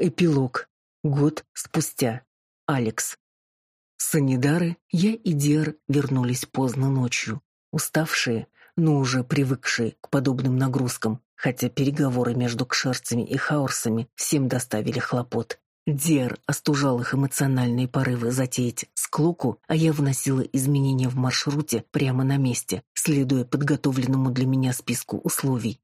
Эпилог. Год спустя. Алекс. Санидары, я и Диар вернулись поздно ночью, уставшие, но уже привыкшие к подобным нагрузкам, хотя переговоры между кшерцами и хаурсами всем доставили хлопот. Диар остужал их эмоциональные порывы затеять склоку, а я вносила изменения в маршруте прямо на месте, следуя подготовленному для меня списку условий.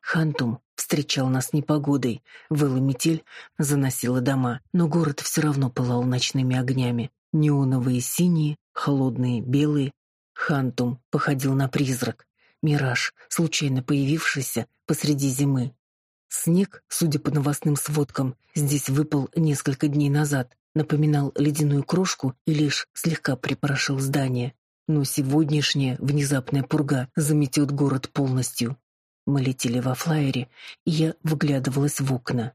Хантум встречал нас непогодой, выла метель, заносила дома, но город все равно пылал ночными огнями. Неоновые синие, холодные белые. Хантум походил на призрак, мираж, случайно появившийся посреди зимы. Снег, судя по новостным сводкам, здесь выпал несколько дней назад, напоминал ледяную крошку и лишь слегка припорошил здание. Но сегодняшняя внезапная пурга заметет город полностью. Мы летели во флайере, и я выглядывалась в окна.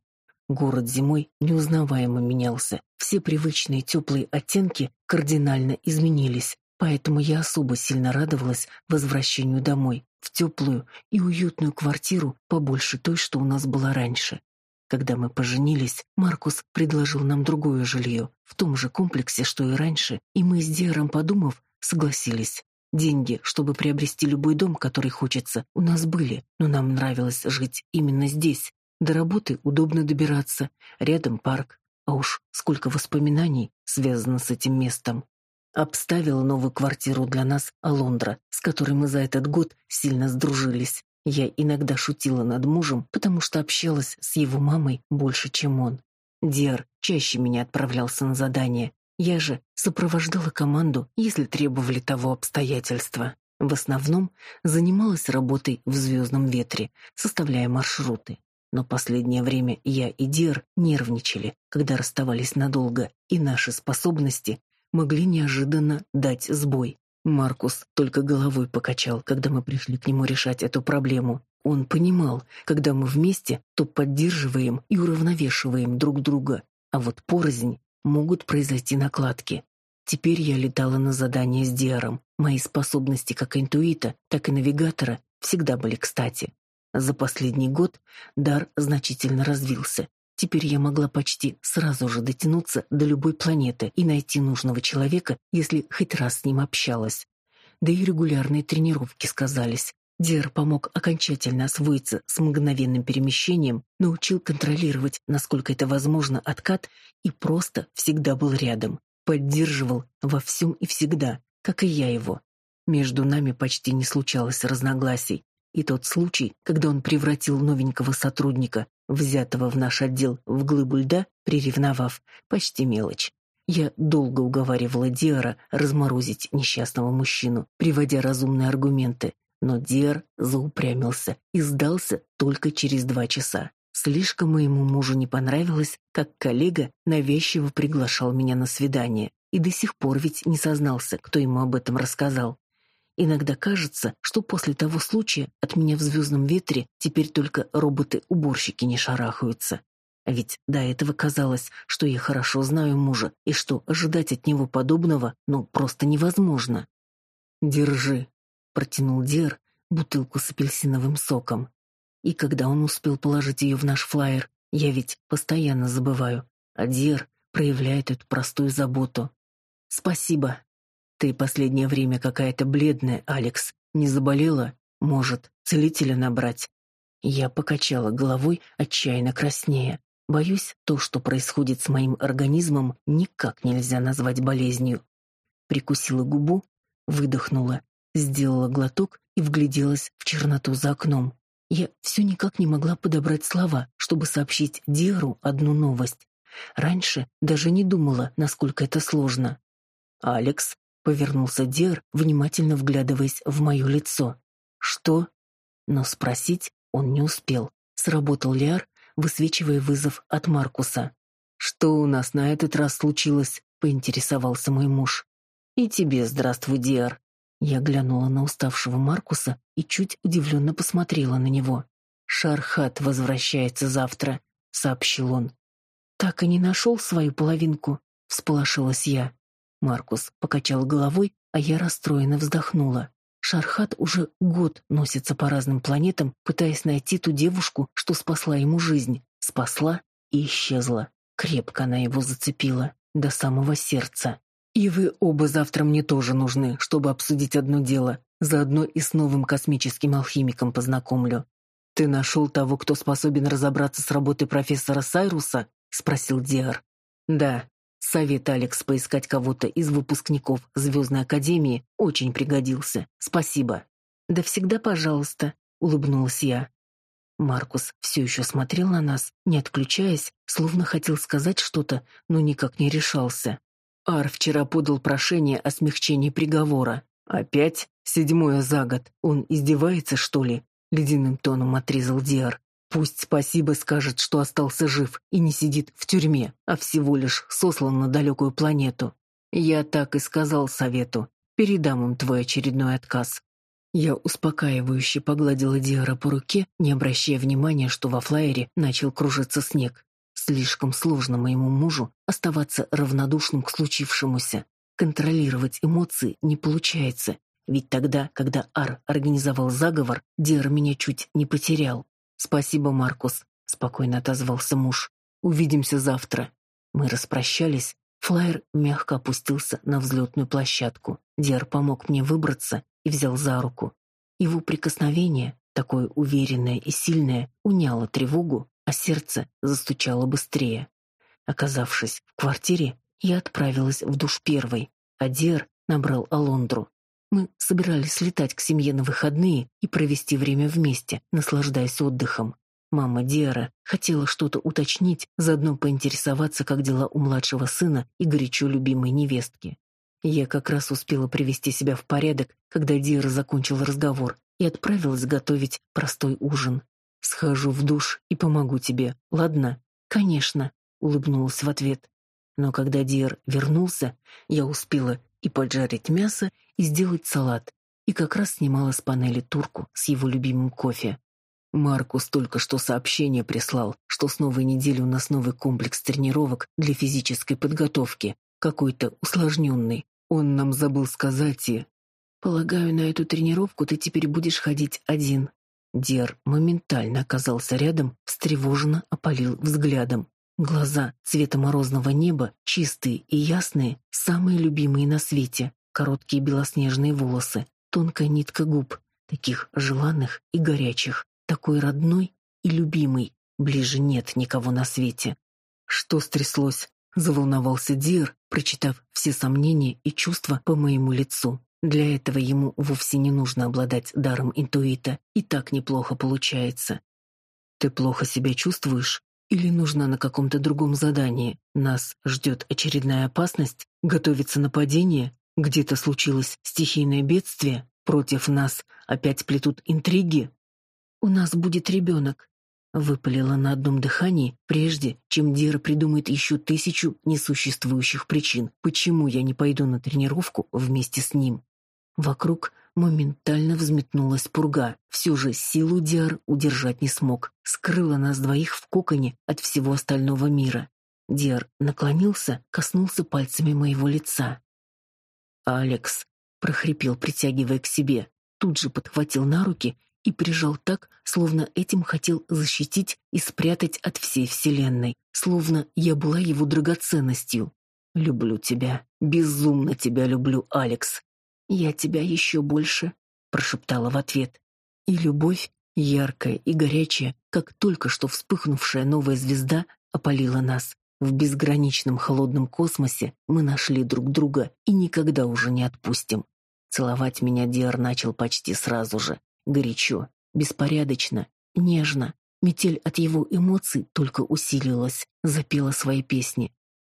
Город зимой неузнаваемо менялся. Все привычные теплые оттенки кардинально изменились, поэтому я особо сильно радовалась возвращению домой, в теплую и уютную квартиру побольше той, что у нас была раньше. Когда мы поженились, Маркус предложил нам другое жилье, в том же комплексе, что и раньше, и мы с Диаром, подумав, согласились. Деньги, чтобы приобрести любой дом, который хочется, у нас были, но нам нравилось жить именно здесь. До работы удобно добираться, рядом парк, а уж сколько воспоминаний связано с этим местом. Обставила новую квартиру для нас Алондра, с которой мы за этот год сильно сдружились. Я иногда шутила над мужем, потому что общалась с его мамой больше, чем он. Диар чаще меня отправлялся на задания, я же сопровождала команду, если требовали того обстоятельства. В основном занималась работой в звездном ветре, составляя маршруты. Но последнее время я и Дер нервничали, когда расставались надолго, и наши способности могли неожиданно дать сбой. Маркус только головой покачал, когда мы пришли к нему решать эту проблему. Он понимал, когда мы вместе, то поддерживаем и уравновешиваем друг друга, а вот порознь могут произойти накладки. Теперь я летала на задание с Диаром. Мои способности как интуита, так и навигатора всегда были кстати. За последний год дар значительно развился. Теперь я могла почти сразу же дотянуться до любой планеты и найти нужного человека, если хоть раз с ним общалась. Да и регулярные тренировки сказались. Дер помог окончательно освоиться с мгновенным перемещением, научил контролировать, насколько это возможно, откат и просто всегда был рядом, поддерживал во всем и всегда, как и я его. Между нами почти не случалось разногласий, и тот случай, когда он превратил новенького сотрудника, взятого в наш отдел, в глыбу льда, приревновав, почти мелочь. Я долго уговаривала Диара разморозить несчастного мужчину, приводя разумные аргументы, но Диар заупрямился и сдался только через два часа. Слишком моему мужу не понравилось, как коллега навязчиво приглашал меня на свидание, и до сих пор ведь не сознался, кто ему об этом рассказал. Иногда кажется, что после того случая от меня в звездном ветре теперь только роботы-уборщики не шарахаются. А ведь до этого казалось, что я хорошо знаю мужа и что ожидать от него подобного, ну, просто невозможно. Держи, протянул Дер бутылку с апельсиновым соком. И когда он успел положить ее в наш флаер, я ведь постоянно забываю, а Дер проявляет эту простую заботу. Спасибо. Ты последнее время какая-то бледная, Алекс. Не заболела? Может, целителя набрать? Я покачала головой, отчаянно краснея. Боюсь, то, что происходит с моим организмом, никак нельзя назвать болезнью. Прикусила губу, выдохнула Сделала глоток и вгляделась в черноту за окном. Я все никак не могла подобрать слова, чтобы сообщить Диару одну новость. Раньше даже не думала, насколько это сложно. «Алекс», — повернулся Диар, внимательно вглядываясь в мое лицо. «Что?» Но спросить он не успел. Сработал Лиар, высвечивая вызов от Маркуса. «Что у нас на этот раз случилось?» — поинтересовался мой муж. «И тебе здравствуй, Диар», я глянула на уставшего Маркуса и чуть удивленно посмотрела на него. «Шархат возвращается завтра», — сообщил он. «Так и не нашел свою половинку», — всполошилась я. Маркус покачал головой а я расстроенно вздохнула. Шархат уже год носится по разным планетам, пытаясь найти ту девушку, что спасла ему жизнь. Спасла и исчезла. Крепко она его зацепила, до самого сердца. «И вы оба завтра мне тоже нужны, чтобы обсудить одно дело. Заодно и с новым космическим алхимиком познакомлю. Ты нашел того, кто способен разобраться с работой профессора Сайруса?» — спросил Диар. «Да, Совет Алекс поискать кого-то из выпускников Звездной Академии очень пригодился. Спасибо. Да всегда пожалуйста, улыбнулась я. Маркус все еще смотрел на нас, не отключаясь, словно хотел сказать что-то, но никак не решался. Ар вчера подал прошение о смягчении приговора. Опять? Седьмое за год. Он издевается, что ли? Ледяным тоном отрезал Диар. Пусть спасибо скажет, что остался жив и не сидит в тюрьме, а всего лишь сослан на далекую планету. Я так и сказал совету. Передам им твой очередной отказ. Я успокаивающе погладила Диара по руке, не обращая внимания, что во флайере начал кружиться снег. Слишком сложно моему мужу оставаться равнодушным к случившемуся. Контролировать эмоции не получается, ведь тогда, когда Ар организовал заговор, Диар меня чуть не потерял. Спасибо, Маркус, спокойно отозвался муж. Увидимся завтра. Мы распрощались. Флайер мягко опустился на взлетную площадку. Диар помог мне выбраться и взял за руку. Его прикосновение, такое уверенное и сильное, уняло тревогу, а сердце застучало быстрее. Оказавшись в квартире, я отправилась в душ первой, а Диар набрал Алондру. Мы собирались летать к семье на выходные и провести время вместе, наслаждаясь отдыхом. Мама Диара хотела что-то уточнить, заодно поинтересоваться, как дела у младшего сына и горячо любимой невестки. Я как раз успела привести себя в порядок, когда Диара закончил разговор и отправилась готовить простой ужин. «Схожу в душ и помогу тебе, ладно?» «Конечно», — улыбнулась в ответ. Но когда Диар вернулся, я успела и поджарить мясо, и сделать салат, и как раз снимала с панели турку с его любимым кофе. Маркус только что сообщение прислал, что с новой недели у нас новый комплекс тренировок для физической подготовки, какой-то усложненный. Он нам забыл сказать и... Полагаю, на эту тренировку ты теперь будешь ходить один. Дер моментально оказался рядом, встревоженно опалил взглядом. Глаза цвета морозного неба, чистые и ясные, самые любимые на свете. Короткие белоснежные волосы, тонкая нитка губ, таких желанных и горячих, такой родной и любимый. Ближе нет никого на свете. Что стряслось? Заволновался Дир, прочитав все сомнения и чувства по моему лицу. Для этого ему вовсе не нужно обладать даром интуита, и так неплохо получается. Ты плохо себя чувствуешь? Или нужна на каком-то другом задании? Нас ждет очередная опасность? Готовится нападение? Где-то случилось стихийное бедствие? Против нас опять плетут интриги? У нас будет ребенок. Выпалила на одном дыхании, прежде чем Дира придумает еще тысячу несуществующих причин, почему я не пойду на тренировку вместе с ним. Вокруг моментально взметнулась пурга. Все же силу Диар удержать не смог. Скрыла нас двоих в коконе от всего остального мира. Диар наклонился, коснулся пальцами моего лица. «Алекс», — прохрипел, притягивая к себе, тут же подхватил на руки и прижал так, словно этим хотел защитить и спрятать от всей вселенной, словно я была его драгоценностью. «Люблю тебя, безумно тебя люблю, Алекс», «Я тебя еще больше», — прошептала в ответ. И любовь, яркая и горячая, как только что вспыхнувшая новая звезда, опалила нас. В безграничном холодном космосе мы нашли друг друга и никогда уже не отпустим. Целовать меня Диар начал почти сразу же. Горячо, беспорядочно, нежно. Метель от его эмоций только усилилась, запела свои песни.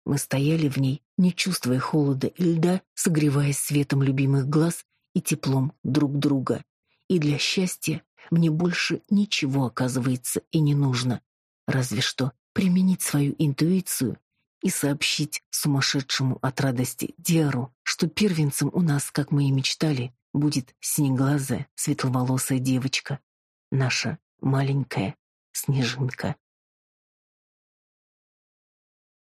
Мы стояли в ней, не чувствуя холода и льда, согреваясь светом любимых глаз и теплом друг друга. И для счастья мне больше ничего, оказывается, и не нужно. Разве что применить свою интуицию и сообщить сумасшедшему от радости Диару, что первенцем у нас, как мы и мечтали, будет синеглазая, светловолосая девочка, наша маленькая снежинка.